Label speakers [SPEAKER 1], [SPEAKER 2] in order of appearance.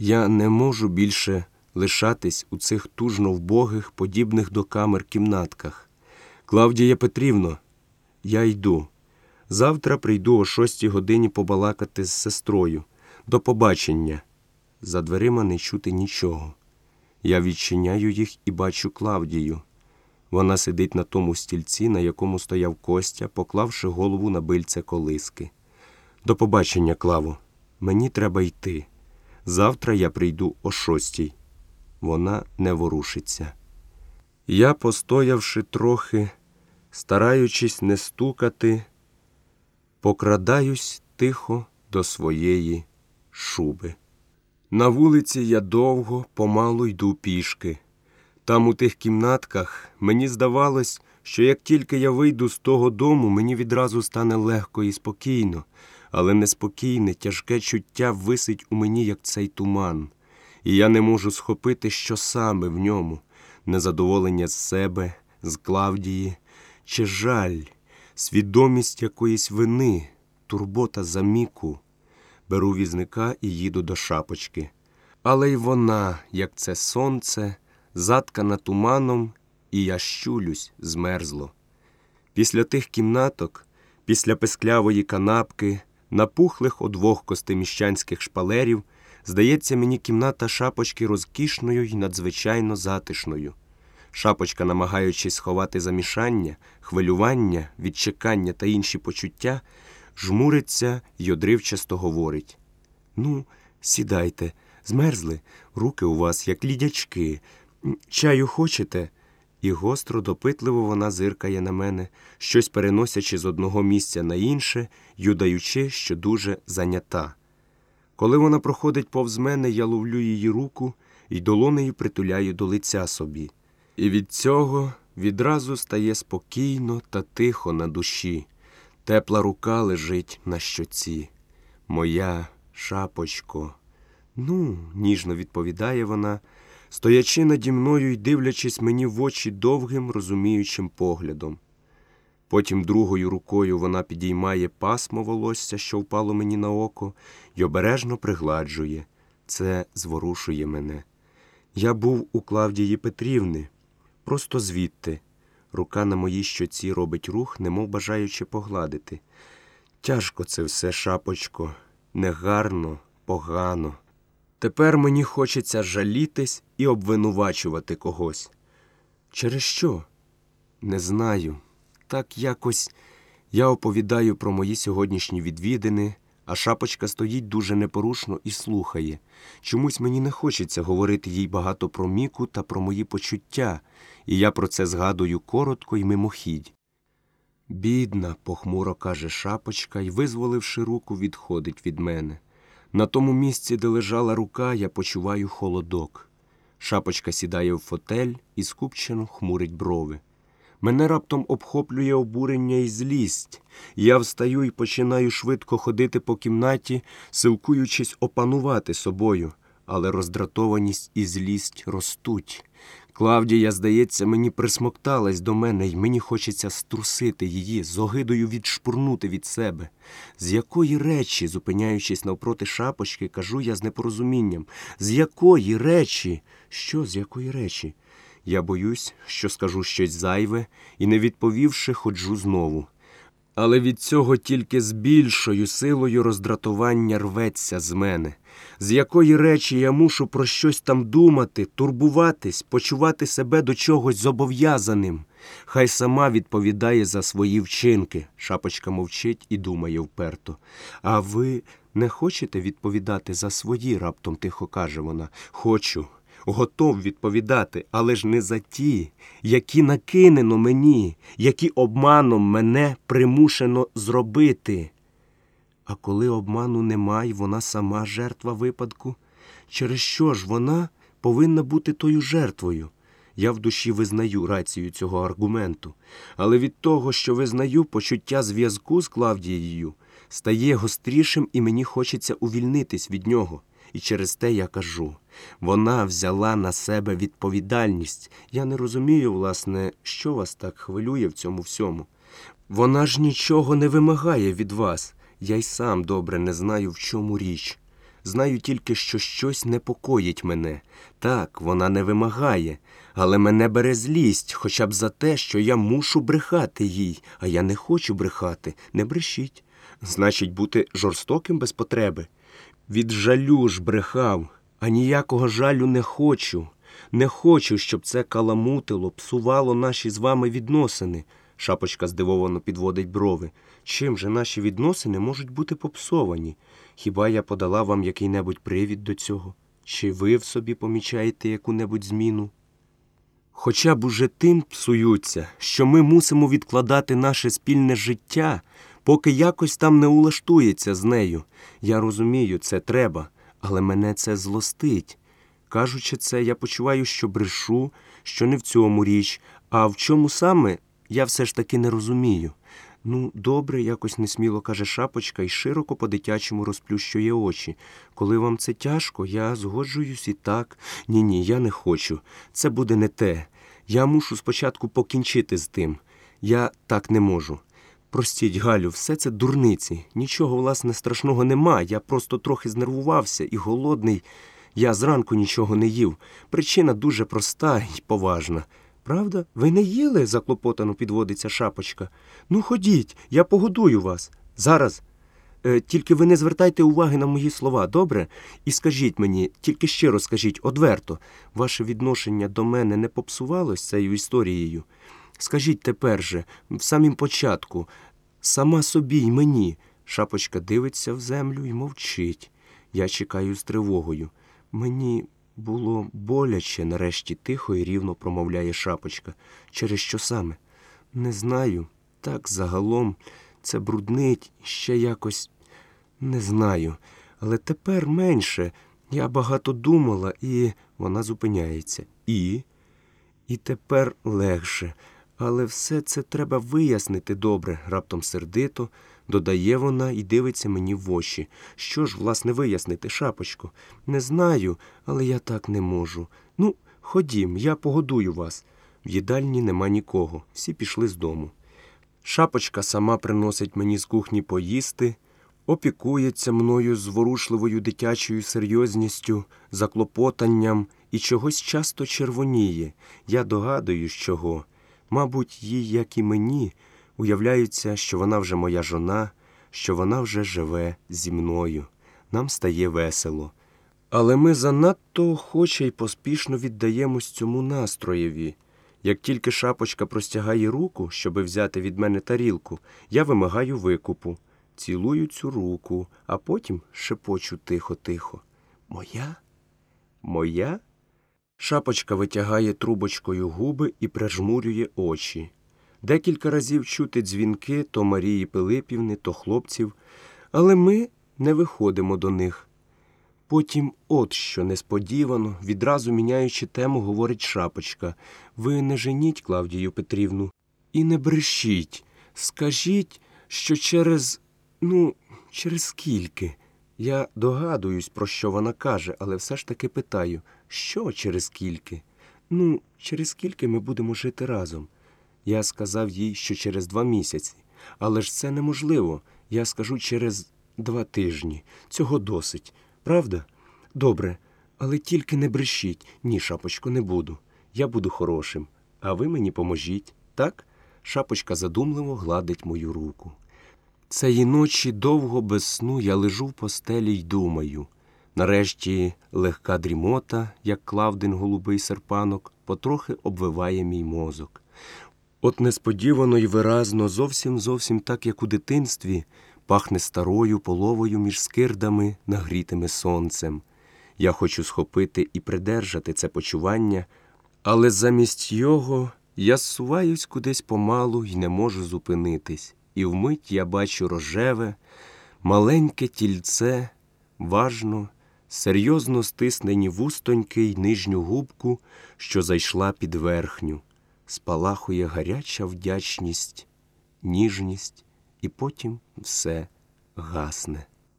[SPEAKER 1] Я не можу більше лишатись у цих тужно вбогих, подібних до камер кімнатках. Клавдія Петрівно, я йду. Завтра прийду о шостій годині побалакати з сестрою. До побачення. За дверима не чути нічого. Я відчиняю їх і бачу Клавдію. Вона сидить на тому стільці, на якому стояв Костя, поклавши голову на бильце колиски. До побачення, Клаво. Мені треба йти. Завтра я прийду о шостій. Вона не ворушиться. Я, постоявши трохи, стараючись не стукати, покрадаюсь тихо до своєї шуби. На вулиці я довго, помалу йду пішки. Там, у тих кімнатках, мені здавалось, що як тільки я вийду з того дому, мені відразу стане легко і спокійно, але неспокійне, тяжке чуття висить у мені, як цей туман, і я не можу схопити, що саме в ньому незадоволення з себе, з Клавдії, чи жаль, свідомість якоїсь вини, турбота за міку. Беру візника і їду до шапочки. Але й вона, як це сонце, заткана туманом, і я щулюсь, змерзло. Після тих кімнаток, після песклявої канапки, напухлих одвох костеміщанських шпалерів, здається мені кімната шапочки розкішною й надзвичайно затишною. Шапочка, намагаючись сховати замішання, хвилювання, відчекання та інші почуття, жмуриться й одривчасто говорить Ну, сідайте, змерзли, руки у вас, як лідячки. Чаю хочете? І гостро, допитливо вона зиркає на мене, щось переносячи з одного місця на інше, юдаючи, що дуже зайнята. Коли вона проходить повз мене, я ловлю її руку і долонею притуляю до лиця собі. І від цього відразу стає спокійно та тихо на душі. Тепла рука лежить на щоці. Моя шапочко. Ну, ніжно відповідає вона, стоячи наді мною й дивлячись мені в очі довгим, розуміючим поглядом. Потім другою рукою вона підіймає пасмо волосся, що впало мені на око, й обережно пригладжує. Це зворушує мене. Я був у Клавдії Петрівни, просто звідти. Рука на моїй щоці робить рух, немов бажаючи погладити. Тяжко це все, шапочко, негарно, погано. Тепер мені хочеться жалітись і обвинувачувати когось. Через що? Не знаю. Так якось я оповідаю про мої сьогоднішні відвідини, а шапочка стоїть дуже непорушно і слухає. Чомусь мені не хочеться говорити їй багато про міку та про мої почуття, і я про це згадую коротко і мимохідь. Бідна, похмуро каже шапочка і, визволивши руку, відходить від мене. На тому місці, де лежала рука, я почуваю холодок. Шапочка сідає в фотель і скупчено хмурить брови. Мене раптом обхоплює обурення і злість. Я встаю і починаю швидко ходити по кімнаті, силкуючись опанувати собою, але роздратованість і злість ростуть. Клавдія, здається, мені присмокталась до мене, і мені хочеться струсити її, з огидою відшпурнути від себе. З якої речі, зупиняючись навпроти шапочки, кажу я з непорозумінням. З якої речі? Що з якої речі? Я боюсь, що скажу щось зайве, і, не відповівши, ходжу знову. Але від цього тільки з більшою силою роздратування рветься з мене, з якої речі я мушу про щось там думати, турбуватись, почувати себе до чогось зобов'язаним. Хай сама відповідає за свої вчинки. Шапочка мовчить і думає вперто. А ви не хочете відповідати за свої? раптом тихо каже вона. Хочу готов відповідати, але ж не за ті, які накинено мені, які обманом мене примушено зробити. А коли обману немає, вона сама жертва випадку. Через що ж вона повинна бути тою жертвою? Я в душі визнаю рацію цього аргументу, але від того, що визнаю почуття зв'язку з Клавдією, стає гострішим і мені хочеться увільнитись від нього. І через те я кажу вона взяла на себе відповідальність. Я не розумію, власне, що вас так хвилює в цьому всьому. Вона ж нічого не вимагає від вас. Я й сам добре не знаю, в чому річ. Знаю тільки, що щось непокоїть мене. Так, вона не вимагає, але мене бере злість хоча б за те, що я мушу брехати їй, а я не хочу брехати. Не брешіть. Значить, бути жорстоким без потреби. Від жалю ж брехав, а ніякого жалю не хочу. Не хочу, щоб це каламутило, псувало наші з вами відносини. Шапочка здивовано підводить брови. Чим же наші відносини можуть бути попсовані? Хіба я подала вам який-небудь привід до цього? Чи ви в собі помічаєте яку-небудь зміну? Хоча б уже тим псуються, що ми мусимо відкладати наше спільне життя, поки якось там не улаштується з нею. Я розумію, це треба, але мене це злостить. Кажучи це, я почуваю, що брешу, що не в цьому річ, а в чому саме я все ж таки не розумію. Ну, добре, якось несміло каже шапочка і широко по-дитячому розплющує очі. Коли вам це тяжко, я згоджуюсь і так. Ні, ні, я не хочу. Це буде не те. Я мушу спочатку покінчити з тим. Я так не можу. Простіть, Галю, все це дурниці. Нічого, власне, страшного нема. Я просто трохи знервувався і голодний. Я зранку нічого не їв. Причина дуже проста і поважна. Правда? Ви не їли? заклопотано підводиться шапочка. Ну, ходіть, я погодую вас. Зараз. Е, тільки ви не звертайте уваги на мої слова, добре? І скажіть мені, тільки щиро скажіть, одверто, ваше відношення до мене не попсувалось цією історією? Скажіть тепер же, в самім початку, сама собі й мені. Шапочка дивиться в землю і мовчить. Я чекаю з тривогою. Мені було боляче, нарешті тихо і рівно промовляє шапочка. Через що саме? Не знаю. Так загалом це бруднить ще якось не знаю. Але тепер менше. Я багато думала, і вона зупиняється. І? І тепер легше. Але все це треба вияснити добре, раптом сердито, додає вона і дивиться мені в очі. Що ж, власне, вияснити, шапочко? Не знаю, але я так не можу. Ну, ходім, я погодую вас. В їдальні нема нікого, всі пішли з дому. Шапочка сама приносить мені з кухні поїсти, опікується мною зворушливою дитячою серйозністю, заклопотанням і чогось часто червоніє. Я догадуюсь, чого. Мабуть, їй, як і мені, уявляється, що вона вже моя жона, що вона вже живе зі мною. Нам стає весело. Але ми занадто охоче й поспішно віддаємось цьому настроєві. Як тільки шапочка простягає руку, щоби взяти від мене тарілку, я вимагаю викупу, цілую цю руку, а потім шепочу тихо-тихо. Моя? Моя? Шапочка витягає трубочкою губи і прижмурює очі. Декілька разів чути дзвінки то Марії Пилипівни, то хлопців, але ми не виходимо до них. Потім, от що несподівано, відразу міняючи тему, говорить шапочка. Ви не женіть Клавдію Петрівну і не брешіть. Скажіть, що через, ну, через скільки? Я догадуюсь, про що вона каже, але все ж таки питаю, що через скільки? Ну, через скільки ми будемо жити разом? Я сказав їй, що через два місяці. Але ж це неможливо. Я скажу через два тижні. Цього досить. Правда? Добре, але тільки не брешіть. Ні, шапочко, не буду. Я буду хорошим. А ви мені поможіть, так? Шапочка задумливо гладить мою руку. Цієї ночі довго без сну я лежу в постелі й думаю. Нарешті легка дрімота, як клавдин голубий серпанок, потрохи обвиває мій мозок. От несподівано й виразно, зовсім зовсім так, як у дитинстві, пахне старою половою між скирдами, нагрітими сонцем. Я хочу схопити і придержати це почування, але замість його я зсуваюсь кудись помалу і не можу зупинитись, і вмить я бачу рожеве, маленьке тільце, важно, серйозно стиснені вустоньки й нижню губку, що зайшла під верхню, спалахує гаряча вдячність, ніжність, і потім все гасне.